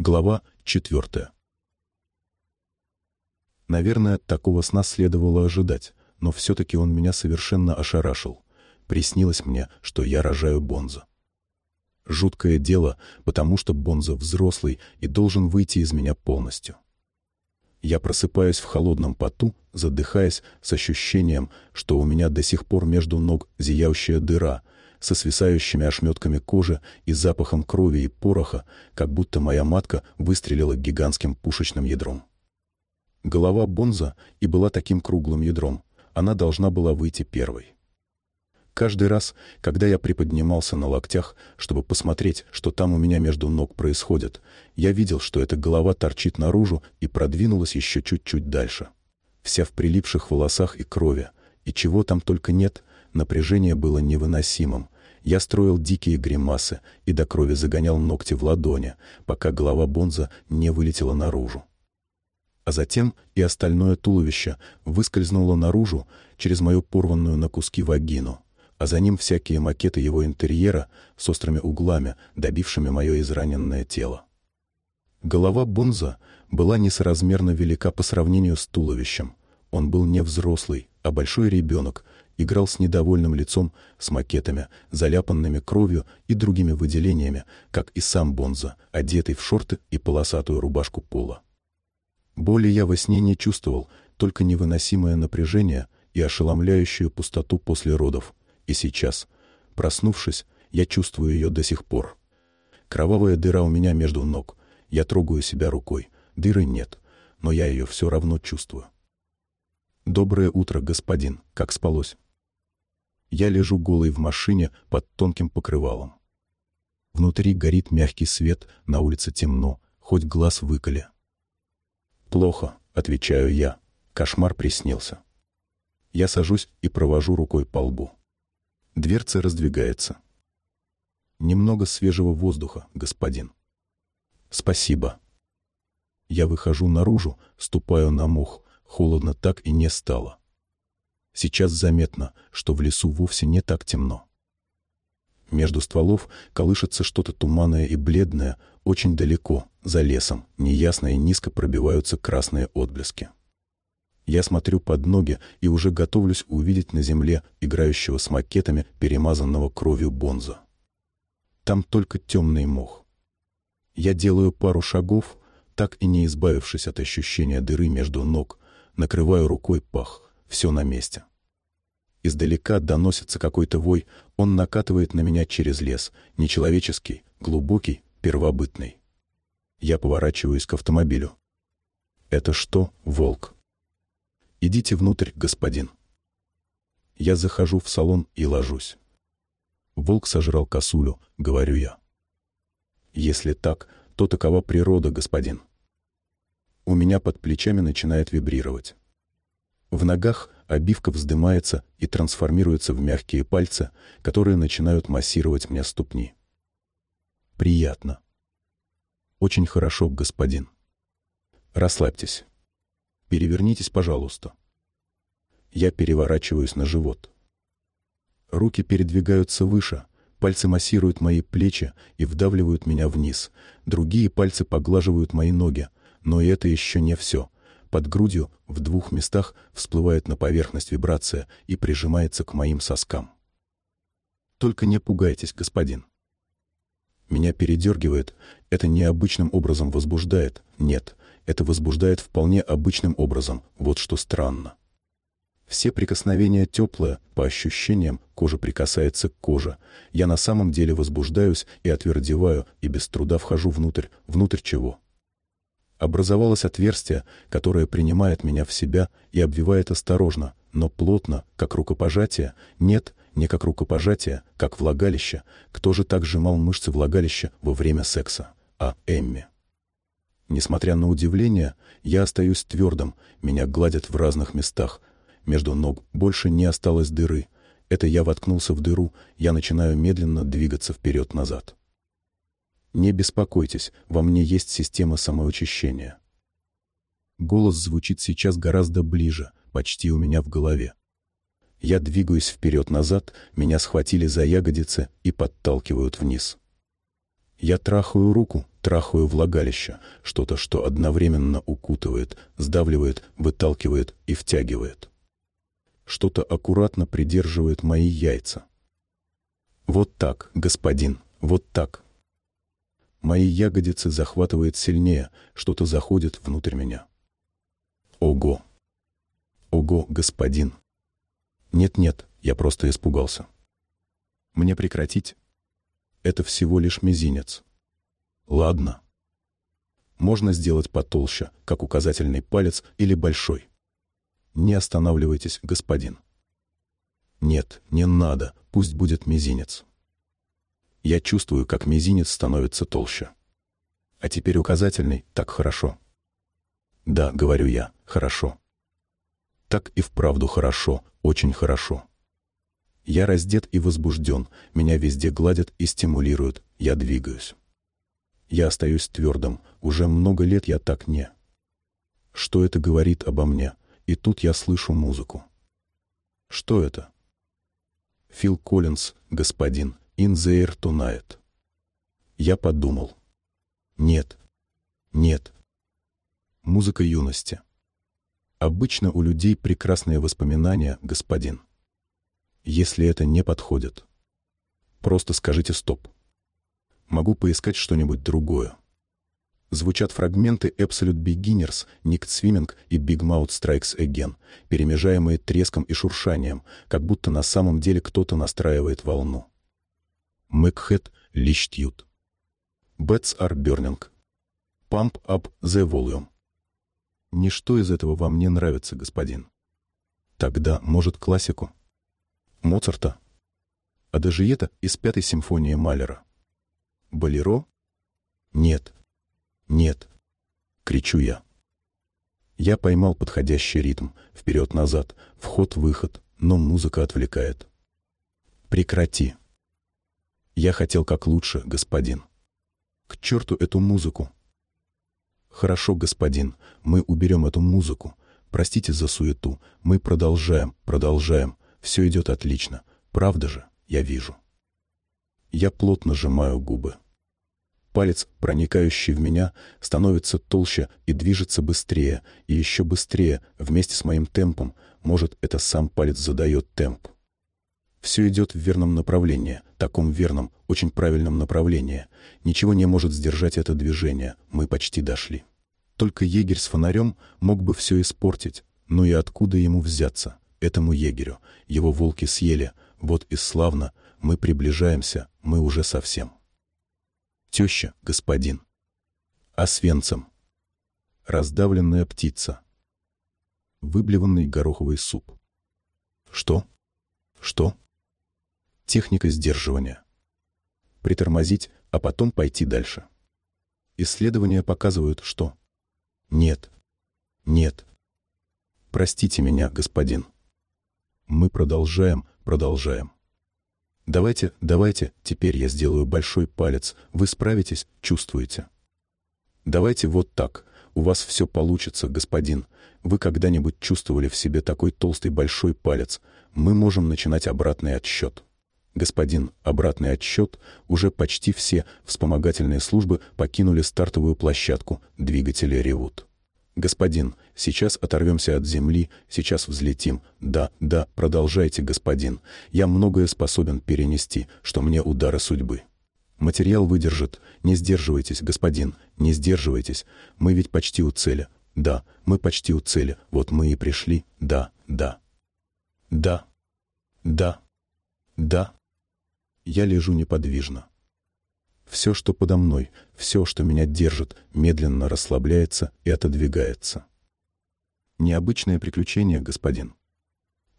Глава четвертая. Наверное, такого сна следовало ожидать, но все-таки он меня совершенно ошарашил. Приснилось мне, что я рожаю Бонза. Жуткое дело, потому что Бонза взрослый и должен выйти из меня полностью. Я просыпаюсь в холодном поту, задыхаясь с ощущением, что у меня до сих пор между ног зияющая дыра — со свисающими ошметками кожи и запахом крови и пороха, как будто моя матка выстрелила гигантским пушечным ядром. Голова Бонза и была таким круглым ядром. Она должна была выйти первой. Каждый раз, когда я приподнимался на локтях, чтобы посмотреть, что там у меня между ног происходит, я видел, что эта голова торчит наружу и продвинулась еще чуть-чуть дальше. Вся в прилипших волосах и крови, и чего там только нет, Напряжение было невыносимым. Я строил дикие гримасы и до крови загонял ногти в ладони, пока голова Бонза не вылетела наружу. А затем и остальное туловище выскользнуло наружу через мою порванную на куски вагину, а за ним всякие макеты его интерьера с острыми углами, добившими мое израненное тело. Голова Бонза была несоразмерно велика по сравнению с туловищем. Он был не взрослый, а большой ребенок, играл с недовольным лицом, с макетами, заляпанными кровью и другими выделениями, как и сам Бонза, одетый в шорты и полосатую рубашку пола. Боли я во сне не чувствовал, только невыносимое напряжение и ошеломляющую пустоту после родов. И сейчас, проснувшись, я чувствую ее до сих пор. Кровавая дыра у меня между ног. Я трогаю себя рукой. Дыры нет, но я ее все равно чувствую. «Доброе утро, господин. Как спалось?» Я лежу голый в машине под тонким покрывалом. Внутри горит мягкий свет, на улице темно, хоть глаз выколи. «Плохо», — отвечаю я. Кошмар приснился. Я сажусь и провожу рукой по лбу. Дверца раздвигается. Немного свежего воздуха, господин. Спасибо. Я выхожу наружу, ступаю на мох. Холодно так и не стало. Сейчас заметно, что в лесу вовсе не так темно. Между стволов колышется что-то туманное и бледное, очень далеко, за лесом, неясно и низко пробиваются красные отблески. Я смотрю под ноги и уже готовлюсь увидеть на земле играющего с макетами перемазанного кровью бонза. Там только темный мох. Я делаю пару шагов, так и не избавившись от ощущения дыры между ног, накрываю рукой пах. Все на месте. Издалека доносится какой-то вой, он накатывает на меня через лес, нечеловеческий, глубокий, первобытный. Я поворачиваюсь к автомобилю. «Это что, волк?» «Идите внутрь, господин». Я захожу в салон и ложусь. «Волк сожрал косулю», — говорю я. «Если так, то такова природа, господин». У меня под плечами начинает вибрировать. В ногах обивка вздымается и трансформируется в мягкие пальцы, которые начинают массировать мне ступни. Приятно. Очень хорошо, господин. Расслабьтесь. Перевернитесь, пожалуйста. Я переворачиваюсь на живот. Руки передвигаются выше, пальцы массируют мои плечи и вдавливают меня вниз. Другие пальцы поглаживают мои ноги, но это еще не все — под грудью в двух местах всплывает на поверхность вибрация и прижимается к моим соскам. Только не пугайтесь, господин. Меня передергивает. Это необычным образом возбуждает. Нет, это возбуждает вполне обычным образом. Вот что странно. Все прикосновения теплые, по ощущениям, кожа прикасается к коже. Я на самом деле возбуждаюсь и отвердеваю, и без труда вхожу внутрь. Внутрь чего? Образовалось отверстие, которое принимает меня в себя и обвивает осторожно, но плотно, как рукопожатие. Нет, не как рукопожатие, как влагалище. Кто же так сжимал мышцы влагалища во время секса? А Эмми. Несмотря на удивление, я остаюсь твердым, меня гладят в разных местах. Между ног больше не осталось дыры. Это я воткнулся в дыру, я начинаю медленно двигаться вперед-назад. Не беспокойтесь, во мне есть система самоочищения. Голос звучит сейчас гораздо ближе, почти у меня в голове. Я двигаюсь вперед-назад, меня схватили за ягодицы и подталкивают вниз. Я трахаю руку, трахаю влагалище, что-то, что одновременно укутывает, сдавливает, выталкивает и втягивает. Что-то аккуратно придерживает мои яйца. Вот так, господин, вот так. Мои ягодицы захватывает сильнее, что-то заходит внутрь меня. Ого! Ого, господин! Нет-нет, я просто испугался. Мне прекратить? Это всего лишь мизинец. Ладно. Можно сделать потолще, как указательный палец или большой. Не останавливайтесь, господин. Нет, не надо, пусть будет мизинец. Я чувствую, как мизинец становится толще. А теперь указательный, так хорошо. Да, говорю я, хорошо. Так и вправду хорошо, очень хорошо. Я раздет и возбужден, меня везде гладят и стимулируют, я двигаюсь. Я остаюсь твердым, уже много лет я так не. Что это говорит обо мне? И тут я слышу музыку. Что это? Фил Коллинз, господин, In the tonight. Я подумал. Нет, нет. Музыка юности. Обычно у людей прекрасные воспоминания, господин. Если это не подходит, просто скажите «стоп». Могу поискать что-нибудь другое. Звучат фрагменты Absolute Beginners, Nick Swimming и Big Mouth Strikes Again, перемежаемые треском и шуршанием, как будто на самом деле кто-то настраивает волну. Мэгхэт Личтьют. Bets are burning. Pump up the volume. Ничто из этого вам не нравится, господин. Тогда, может, классику? Моцарта? А даже это из пятой симфонии Малера. Болеро? Нет. Нет. Кричу я. Я поймал подходящий ритм. Вперед-назад, вход-выход, но музыка отвлекает. Прекрати. Я хотел как лучше, господин. К черту эту музыку. Хорошо, господин, мы уберем эту музыку. Простите за суету. Мы продолжаем, продолжаем. Все идет отлично. Правда же, я вижу. Я плотно сжимаю губы. Палец, проникающий в меня, становится толще и движется быстрее, и еще быстрее, вместе с моим темпом. Может, это сам палец задает темп. Все идет в верном направлении, таком верном, очень правильном направлении. Ничего не может сдержать это движение. Мы почти дошли. Только егерь с фонарем мог бы все испортить. Ну и откуда ему взяться, этому егерю? Его волки съели. Вот и славно. Мы приближаемся. Мы уже совсем. Теща, господин. А свенцем. Раздавленная птица. Выблеванный гороховый суп. Что? Что? Техника сдерживания. Притормозить, а потом пойти дальше. Исследования показывают, что... Нет. Нет. Простите меня, господин. Мы продолжаем, продолжаем. Давайте, давайте, теперь я сделаю большой палец. Вы справитесь, чувствуете? Давайте вот так. У вас все получится, господин. Вы когда-нибудь чувствовали в себе такой толстый большой палец? Мы можем начинать обратный отсчет. Господин, обратный отсчет, уже почти все вспомогательные службы покинули стартовую площадку, двигатели ревут. Господин, сейчас оторвемся от земли, сейчас взлетим. Да, да, продолжайте, господин. Я многое способен перенести, что мне удары судьбы. Материал выдержит. Не сдерживайтесь, господин, не сдерживайтесь. Мы ведь почти у цели. Да, мы почти у цели. Вот мы и пришли. Да, да. Да. Да. Да я лежу неподвижно. Все, что подо мной, все, что меня держит, медленно расслабляется и отодвигается. Необычное приключение, господин.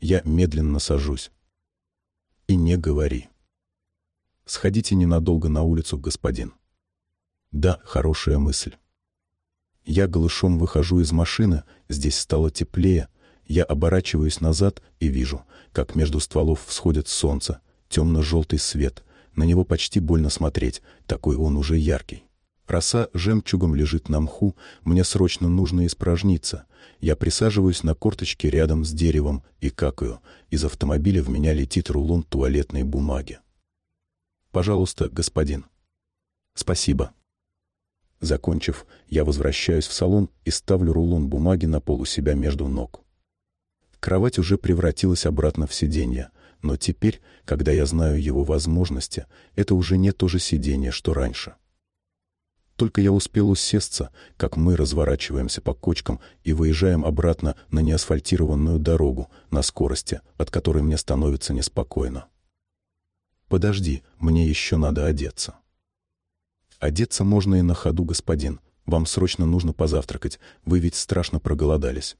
Я медленно сажусь. И не говори. Сходите ненадолго на улицу, господин. Да, хорошая мысль. Я голышом выхожу из машины, здесь стало теплее. Я оборачиваюсь назад и вижу, как между стволов всходит солнце — темно-желтый свет. На него почти больно смотреть, такой он уже яркий. Роса жемчугом лежит на мху, мне срочно нужно испражниться. Я присаживаюсь на корточке рядом с деревом и какаю. Из автомобиля в меня летит рулон туалетной бумаги. «Пожалуйста, господин». Спасибо. Закончив, я возвращаюсь в салон и ставлю рулон бумаги на пол у себя между ног. Кровать уже превратилась обратно в сиденье, но теперь, когда я знаю его возможности, это уже не то же сиденье, что раньше. Только я успел усесться, как мы разворачиваемся по кочкам и выезжаем обратно на неасфальтированную дорогу на скорости, от которой мне становится неспокойно. «Подожди, мне еще надо одеться». «Одеться можно и на ходу, господин. Вам срочно нужно позавтракать, вы ведь страшно проголодались».